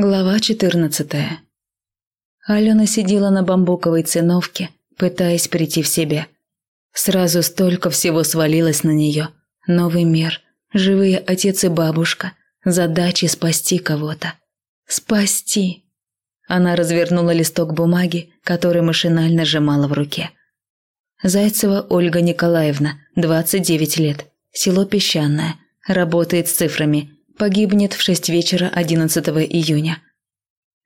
Глава 14 Алена сидела на бамбуковой циновке, пытаясь прийти в себя. Сразу столько всего свалилось на нее. Новый мир, живые отец и бабушка, задачи спасти кого-то. Спасти! Она развернула листок бумаги, который машинально сжимала в руке. Зайцева Ольга Николаевна, 29 лет, село Песчаное, работает с цифрами – погибнет в шесть вечера 11 июня.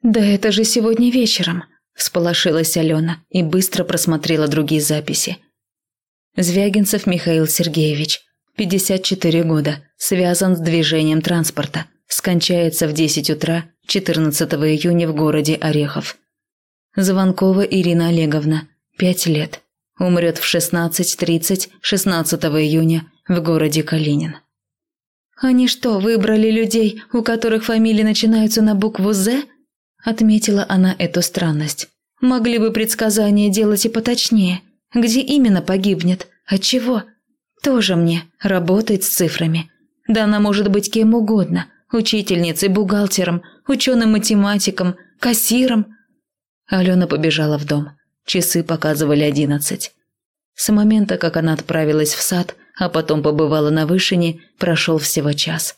«Да это же сегодня вечером», – всполошилась Алена и быстро просмотрела другие записи. Звягинцев Михаил Сергеевич, 54 года, связан с движением транспорта, скончается в 10 утра 14 июня в городе Орехов. Звонкова Ирина Олеговна, 5 лет, умрет в 16.30 16 июня в городе Калинин. «Они что, выбрали людей, у которых фамилии начинаются на букву «З»?» Отметила она эту странность. «Могли бы предсказания делать и поточнее. Где именно погибнет? От чего? Тоже мне. Работает с цифрами. Да она может быть кем угодно. Учительницей, бухгалтером, ученым-математиком, кассиром». Алена побежала в дом. Часы показывали одиннадцать. С момента, как она отправилась в сад, а потом побывала на вышине, прошел всего час.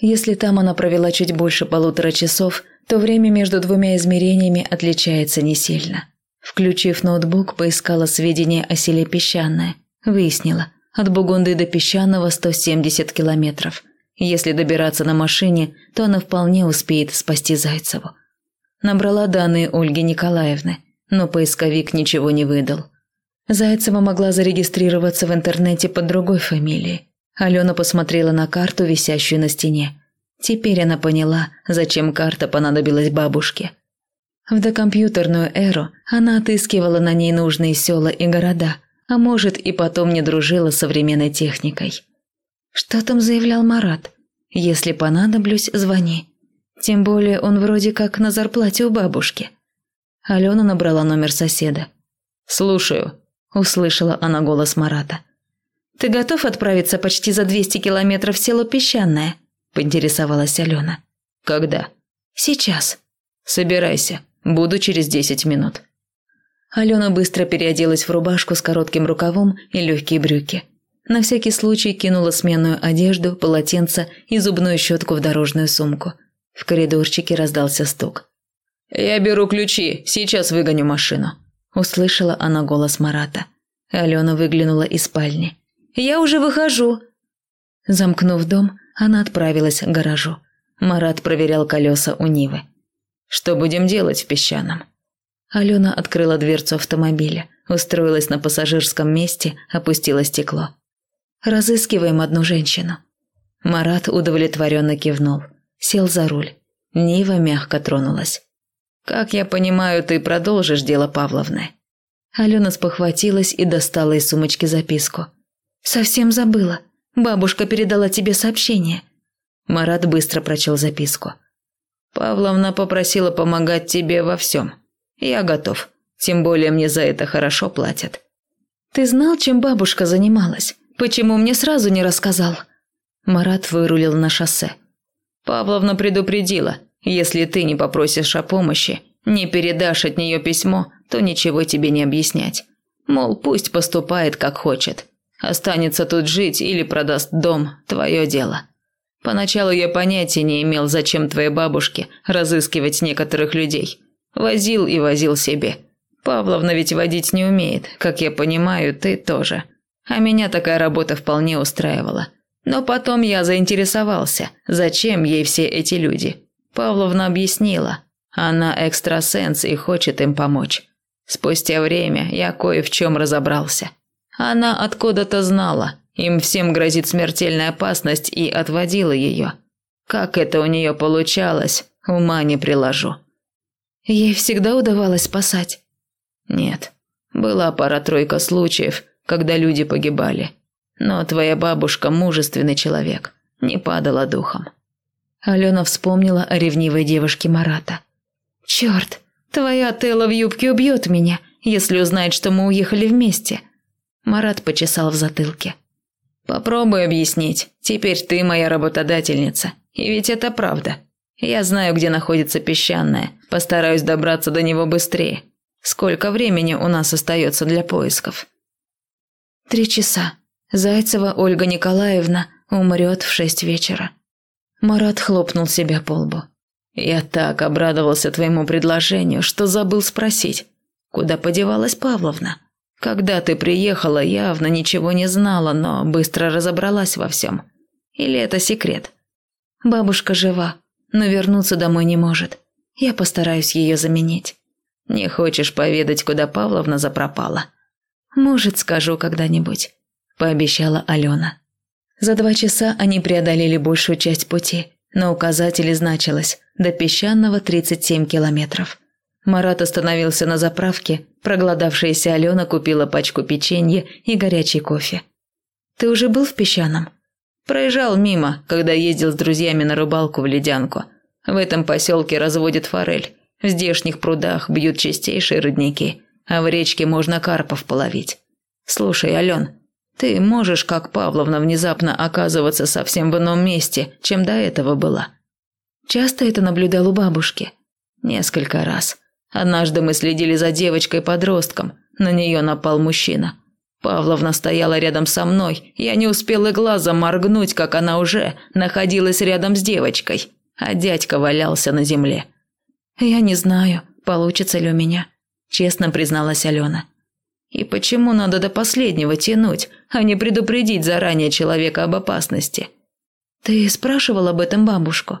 Если там она провела чуть больше полутора часов, то время между двумя измерениями отличается не сильно. Включив ноутбук, поискала сведения о селе Песчаное. Выяснила, от Бугунды до Песчаного 170 километров. Если добираться на машине, то она вполне успеет спасти Зайцеву. Набрала данные Ольги Николаевны, но поисковик ничего не выдал. Зайцева могла зарегистрироваться в интернете под другой фамилией. Алена посмотрела на карту, висящую на стене. Теперь она поняла, зачем карта понадобилась бабушке. В докомпьютерную эру она отыскивала на ней нужные села и города, а может и потом не дружила с современной техникой. Что там заявлял Марат? Если понадоблюсь, звони. Тем более он вроде как на зарплате у бабушки. Алена набрала номер соседа. «Слушаю», услышала она голос Марата. «Ты готов отправиться почти за 200 километров в село Песчаное?» – поинтересовалась Алена. «Когда?» «Сейчас». «Собирайся, буду через 10 минут». Алена быстро переоделась в рубашку с коротким рукавом и легкие брюки. На всякий случай кинула сменную одежду, полотенце и зубную щетку в дорожную сумку. В коридорчике раздался стук. «Я беру ключи, сейчас выгоню машину», Услышала она голос Марата. Алена выглянула из спальни. «Я уже выхожу!» Замкнув дом, она отправилась к гаражу. Марат проверял колеса у Нивы. «Что будем делать в песчаном?» Алена открыла дверцу автомобиля, устроилась на пассажирском месте, опустила стекло. «Разыскиваем одну женщину». Марат удовлетворенно кивнул, сел за руль. Нива мягко тронулась. «Как я понимаю, ты продолжишь дело Павловны?» Алена спохватилась и достала из сумочки записку. «Совсем забыла. Бабушка передала тебе сообщение». Марат быстро прочел записку. «Павловна попросила помогать тебе во всем. Я готов. Тем более мне за это хорошо платят». «Ты знал, чем бабушка занималась? Почему мне сразу не рассказал?» Марат вырулил на шоссе. «Павловна предупредила. Если ты не попросишь о помощи, не передашь от нее письмо, то ничего тебе не объяснять. Мол, пусть поступает как хочет. Останется тут жить или продаст дом – твое дело. Поначалу я понятия не имел, зачем твоей бабушке разыскивать некоторых людей. Возил и возил себе. Павловна ведь водить не умеет, как я понимаю, ты тоже. А меня такая работа вполне устраивала. Но потом я заинтересовался, зачем ей все эти люди. Павловна объяснила. Она экстрасенс и хочет им помочь. Спустя время я кое в чем разобрался. Она откуда-то знала, им всем грозит смертельная опасность и отводила ее. Как это у нее получалось, ума не приложу. Ей всегда удавалось спасать? Нет. Была пара-тройка случаев, когда люди погибали. Но твоя бабушка мужественный человек, не падала духом. Алена вспомнила о ревнивой девушке Марата. «Черт, твоя Тела в юбке убьет меня, если узнает, что мы уехали вместе». Марат почесал в затылке. «Попробуй объяснить. Теперь ты моя работодательница. И ведь это правда. Я знаю, где находится песчаное. Постараюсь добраться до него быстрее. Сколько времени у нас остается для поисков? Три часа. Зайцева Ольга Николаевна умрет в шесть вечера. Марат хлопнул себя по лбу. Я так обрадовался твоему предложению, что забыл спросить, куда подевалась Павловна? Когда ты приехала, явно ничего не знала, но быстро разобралась во всем. Или это секрет? Бабушка жива, но вернуться домой не может. Я постараюсь ее заменить. Не хочешь поведать, куда Павловна запропала? Может, скажу когда-нибудь, пообещала Алена. За два часа они преодолели большую часть пути. На указателе значилось «До песчаного 37 километров». Марат остановился на заправке, проголодавшаяся Алена купила пачку печенья и горячий кофе. «Ты уже был в песчаном?» «Проезжал мимо, когда ездил с друзьями на рыбалку в Ледянку. В этом поселке разводят форель. В здешних прудах бьют чистейшие родники, а в речке можно карпов половить. Слушай, Ален, ты можешь, как Павловна, внезапно оказываться совсем в ином месте, чем до этого была. Часто это наблюдал у бабушки. Несколько раз. Однажды мы следили за девочкой-подростком. На нее напал мужчина. Павловна стояла рядом со мной. Я не успел и глазом моргнуть, как она уже находилась рядом с девочкой. А дядька валялся на земле. «Я не знаю, получится ли у меня», – честно призналась Алена. И почему надо до последнего тянуть, а не предупредить заранее человека об опасности? Ты спрашивал об этом бабушку?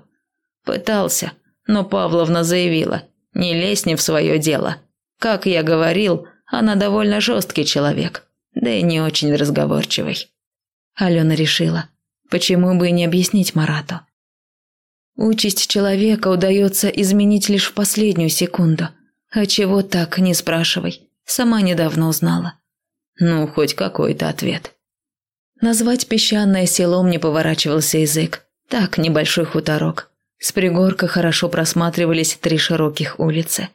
Пытался, но Павловна заявила, не лезь не в свое дело. Как я говорил, она довольно жесткий человек, да и не очень разговорчивый. Алена решила, почему бы и не объяснить Марату. Участь человека удается изменить лишь в последнюю секунду. А чего так, не спрашивай. Сама недавно узнала. Ну, хоть какой-то ответ. Назвать песчаное селом не поворачивался язык. Так, небольшой хуторок. С пригорка хорошо просматривались три широких улицы.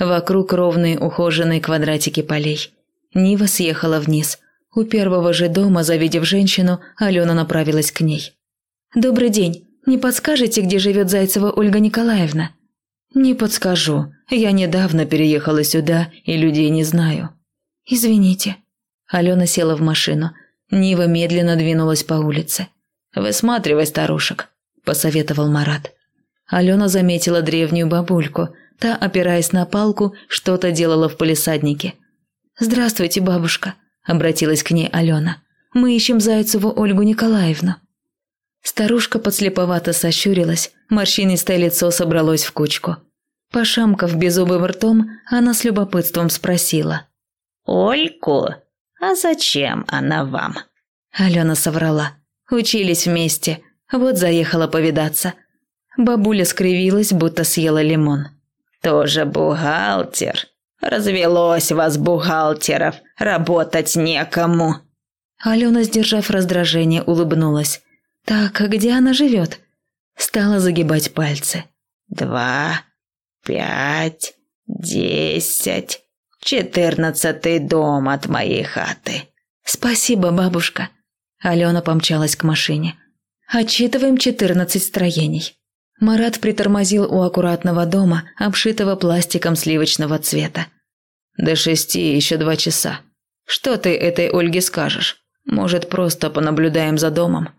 Вокруг ровные ухоженные квадратики полей. Нива съехала вниз. У первого же дома, завидев женщину, Алена направилась к ней. «Добрый день. Не подскажете, где живет Зайцева Ольга Николаевна?» «Не подскажу. Я недавно переехала сюда и людей не знаю». «Извините». Алена села в машину. Нива медленно двинулась по улице. «Высматривай старушек», – посоветовал Марат. Алена заметила древнюю бабульку. Та, опираясь на палку, что-то делала в полисаднике. «Здравствуйте, бабушка», – обратилась к ней Алена. «Мы ищем Зайцеву Ольгу Николаевну». Старушка подслеповато сощурилась, морщинистое лицо собралось в кучку. Пошамкав беззубым ртом, она с любопытством спросила. «Ольку? А зачем она вам?» Алена соврала. Учились вместе, вот заехала повидаться. Бабуля скривилась, будто съела лимон. «Тоже бухгалтер. Развелось вас, бухгалтеров, работать некому». Алена, сдержав раздражение, улыбнулась. «Так, а где она живет?» Стала загибать пальцы. «Два, пять, десять, четырнадцатый дом от моей хаты». «Спасибо, бабушка». Алена помчалась к машине. «Отчитываем четырнадцать строений». Марат притормозил у аккуратного дома, обшитого пластиком сливочного цвета. «До шести еще два часа. Что ты этой Ольге скажешь? Может, просто понаблюдаем за домом?»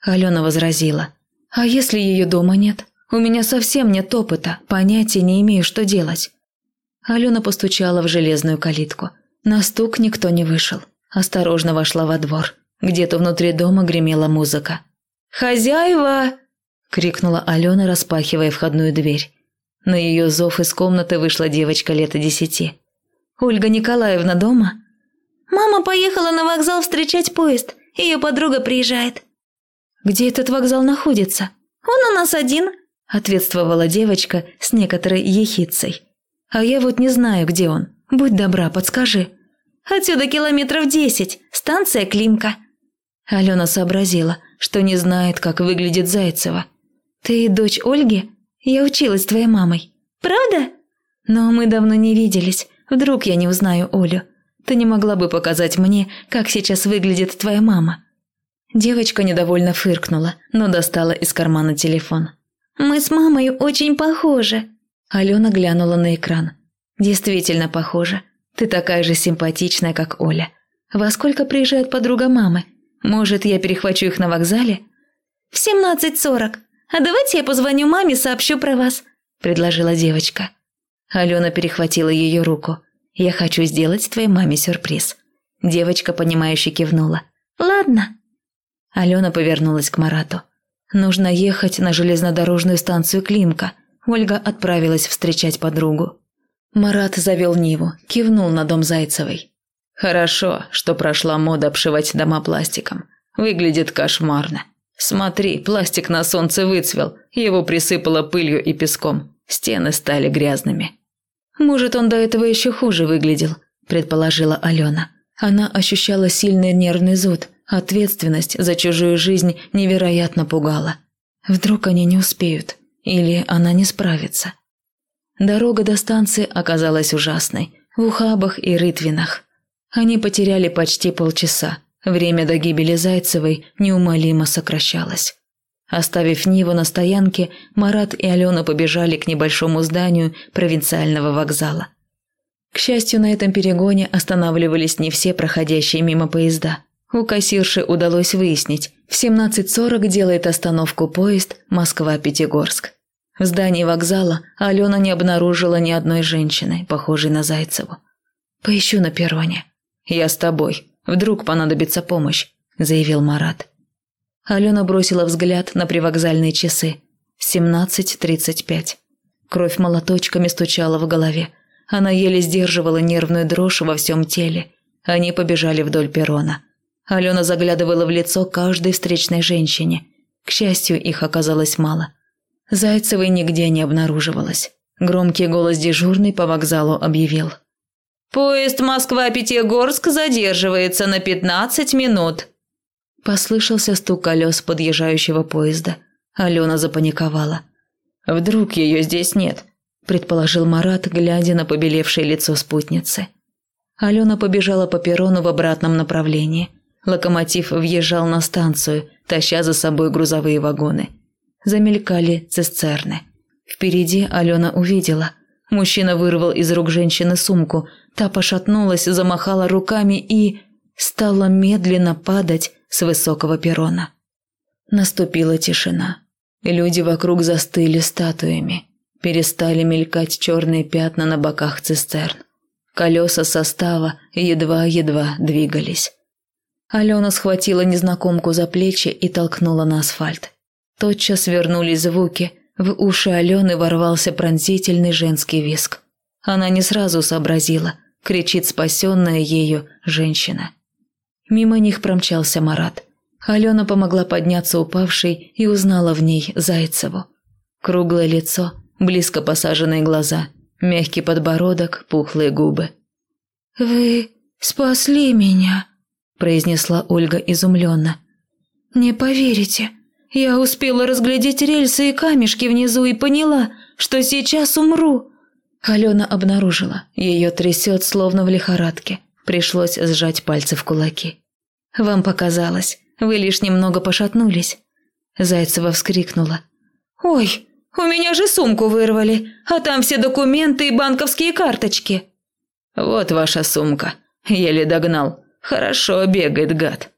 Алена возразила. «А если ее дома нет? У меня совсем нет опыта, понятия не имею, что делать». Алена постучала в железную калитку. На стук никто не вышел. Осторожно вошла во двор. Где-то внутри дома гремела музыка. «Хозяева!» – крикнула Алена, распахивая входную дверь. На ее зов из комнаты вышла девочка лет десяти. «Ольга Николаевна дома?» «Мама поехала на вокзал встречать поезд. Ее подруга приезжает». «Где этот вокзал находится?» «Он у нас один», – ответствовала девочка с некоторой ехицей. «А я вот не знаю, где он. Будь добра, подскажи». «Отсюда километров десять. Станция Климка». Алена сообразила, что не знает, как выглядит Зайцева. «Ты дочь Ольги? Я училась с твоей мамой». «Правда?» «Но мы давно не виделись. Вдруг я не узнаю Олю. Ты не могла бы показать мне, как сейчас выглядит твоя мама?» Девочка недовольно фыркнула, но достала из кармана телефон. Мы с мамой очень похожи». Алена глянула на экран. «Действительно похожа. Ты такая же симпатичная, как Оля. Во сколько приезжает подруга мамы? Может, я перехвачу их на вокзале?» «В семнадцать сорок. А давайте я позвоню маме, сообщу про вас», – предложила девочка. Алена перехватила ее руку. «Я хочу сделать твоей маме сюрприз». Девочка, понимающе кивнула. «Ладно». Алена повернулась к Марату. «Нужно ехать на железнодорожную станцию Климка». Ольга отправилась встречать подругу. Марат завел Ниву, кивнул на дом Зайцевой. «Хорошо, что прошла мода обшивать дома пластиком. Выглядит кошмарно. Смотри, пластик на солнце выцвел, его присыпало пылью и песком. Стены стали грязными». «Может, он до этого еще хуже выглядел», – предположила Алена. Она ощущала сильный нервный зуд, ответственность за чужую жизнь невероятно пугала. Вдруг они не успеют, или она не справится. Дорога до станции оказалась ужасной, в ухабах и рытвинах. Они потеряли почти полчаса, время до гибели Зайцевой неумолимо сокращалось. Оставив Ниву на стоянке, Марат и Алена побежали к небольшому зданию провинциального вокзала. К счастью, на этом перегоне останавливались не все проходящие мимо поезда. У кассирши удалось выяснить, в 17.40 делает остановку поезд Москва-Пятигорск. В здании вокзала Алена не обнаружила ни одной женщины, похожей на Зайцеву. «Поищу на перроне». «Я с тобой. Вдруг понадобится помощь», – заявил Марат. Алена бросила взгляд на привокзальные часы. 17.35. Кровь молоточками стучала в голове. Она еле сдерживала нервную дрожь во всем теле. Они побежали вдоль перрона. Алена заглядывала в лицо каждой встречной женщине. К счастью, их оказалось мало. Зайцевой нигде не обнаруживалось. Громкий голос дежурный по вокзалу объявил. «Поезд Москва-Пятигорск задерживается на 15 минут». Послышался стук колес подъезжающего поезда. Алена запаниковала. «Вдруг ее здесь нет?» – предположил Марат, глядя на побелевшее лицо спутницы. Алена побежала по перрону в обратном направлении. Локомотив въезжал на станцию, таща за собой грузовые вагоны – замелькали цистерны. Впереди Алена увидела. Мужчина вырвал из рук женщины сумку. Та пошатнулась, замахала руками и... стала медленно падать с высокого перрона. Наступила тишина. Люди вокруг застыли статуями. Перестали мелькать черные пятна на боках цистерн. Колеса состава едва-едва двигались. Алена схватила незнакомку за плечи и толкнула на асфальт. Тотчас вернулись звуки, в уши Алены ворвался пронзительный женский виск. Она не сразу сообразила, кричит спасенная ею женщина. Мимо них промчался Марат. Алена помогла подняться упавшей и узнала в ней Зайцеву. Круглое лицо, близко посаженные глаза, мягкий подбородок, пухлые губы. «Вы спасли меня», – произнесла Ольга изумленно. «Не поверите, я успела разглядеть рельсы и камешки внизу и поняла, что сейчас умру. Алена обнаружила, ее трясет словно в лихорадке. Пришлось сжать пальцы в кулаки. «Вам показалось, вы лишь немного пошатнулись». Зайцева вскрикнула. «Ой, у меня же сумку вырвали, а там все документы и банковские карточки». «Вот ваша сумка. Еле догнал. Хорошо бегает гад».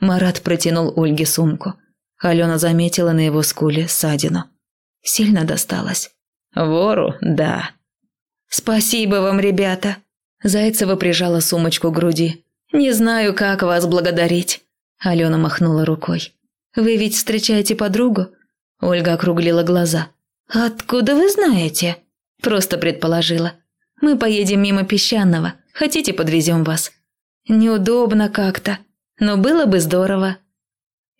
Марат протянул Ольге сумку. Алена заметила на его скуле ссадину. Сильно досталось. Вору, да. Спасибо вам, ребята. Зайцева прижала сумочку к груди. Не знаю, как вас благодарить. Алена махнула рукой. Вы ведь встречаете подругу? Ольга округлила глаза. Откуда вы знаете? Просто предположила. Мы поедем мимо песчаного. Хотите, подвезем вас? Неудобно как-то. Но было бы здорово.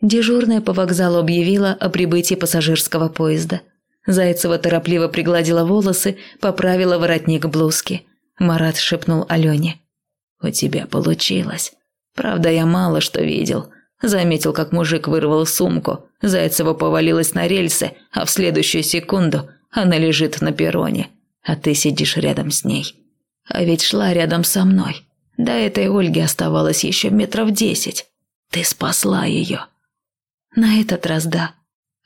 Дежурная по вокзалу объявила о прибытии пассажирского поезда. Зайцева торопливо пригладила волосы, поправила воротник блузки. Марат шепнул Алене. «У тебя получилось. Правда, я мало что видел. Заметил, как мужик вырвал сумку. Зайцева повалилась на рельсы, а в следующую секунду она лежит на перроне, а ты сидишь рядом с ней. А ведь шла рядом со мной. До этой Ольги оставалось еще метров десять. Ты спасла ее». На этот раз да.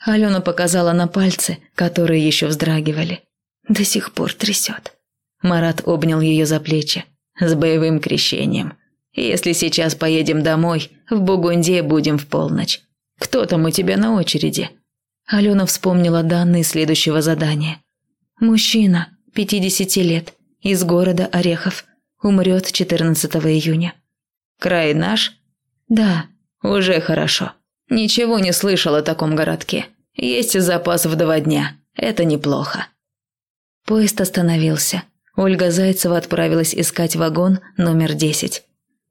Алена показала на пальцы, которые еще вздрагивали. До сих пор трясет. Марат обнял ее за плечи. С боевым крещением. Если сейчас поедем домой, в Бугунде будем в полночь. Кто там у тебя на очереди? Алена вспомнила данные следующего задания. Мужчина, 50 лет, из города Орехов. Умрет 14 июня. Край наш? Да, уже хорошо. Ничего не слышал о таком городке. Есть запас в два дня. Это неплохо. Поезд остановился. Ольга Зайцева отправилась искать вагон номер 10.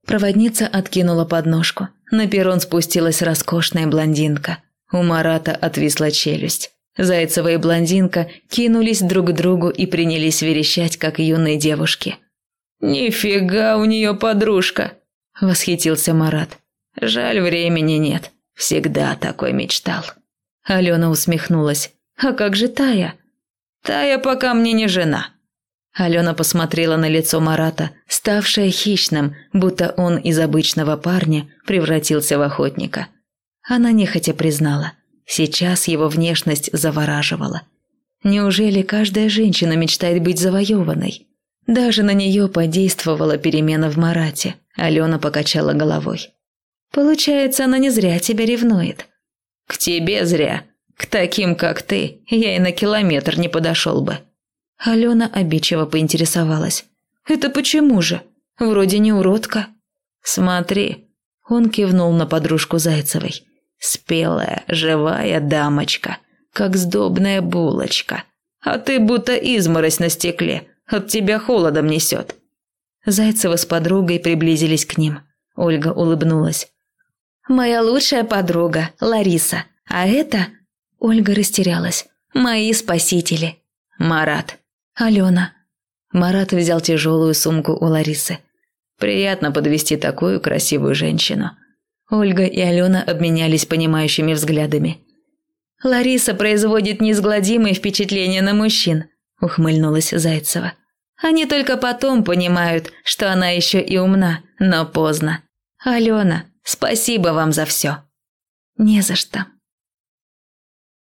Проводница откинула подножку. На перрон спустилась роскошная блондинка. У Марата отвисла челюсть. Зайцева и блондинка кинулись друг к другу и принялись верещать, как юные девушки. «Нифига у нее подружка!» – восхитился Марат. «Жаль, времени нет. Всегда такой мечтал». Алена усмехнулась. «А как же Тая?» «Тая пока мне не жена». Алена посмотрела на лицо Марата, ставшее хищным, будто он из обычного парня превратился в охотника. Она нехотя признала. Сейчас его внешность завораживала. Неужели каждая женщина мечтает быть завоеванной? Даже на нее подействовала перемена в Марате. Алена покачала головой. Получается, она не зря тебя ревнует. К тебе зря. К таким, как ты, я и на километр не подошел бы. Алена обидчиво поинтересовалась. Это почему же? Вроде не уродка. Смотри. Он кивнул на подружку Зайцевой. Спелая, живая дамочка, как сдобная булочка. А ты будто изморозь на стекле, от тебя холодом несет. Зайцева с подругой приблизились к ним. Ольга улыбнулась. Моя лучшая подруга, Лариса. А это...» Ольга растерялась. «Мои спасители». «Марат». «Алена». Марат взял тяжелую сумку у Ларисы. «Приятно подвести такую красивую женщину». Ольга и Алена обменялись понимающими взглядами. «Лариса производит неизгладимые впечатления на мужчин», – ухмыльнулась Зайцева. «Они только потом понимают, что она еще и умна, но поздно. Алена, Спасибо вам за все». «Не за что»,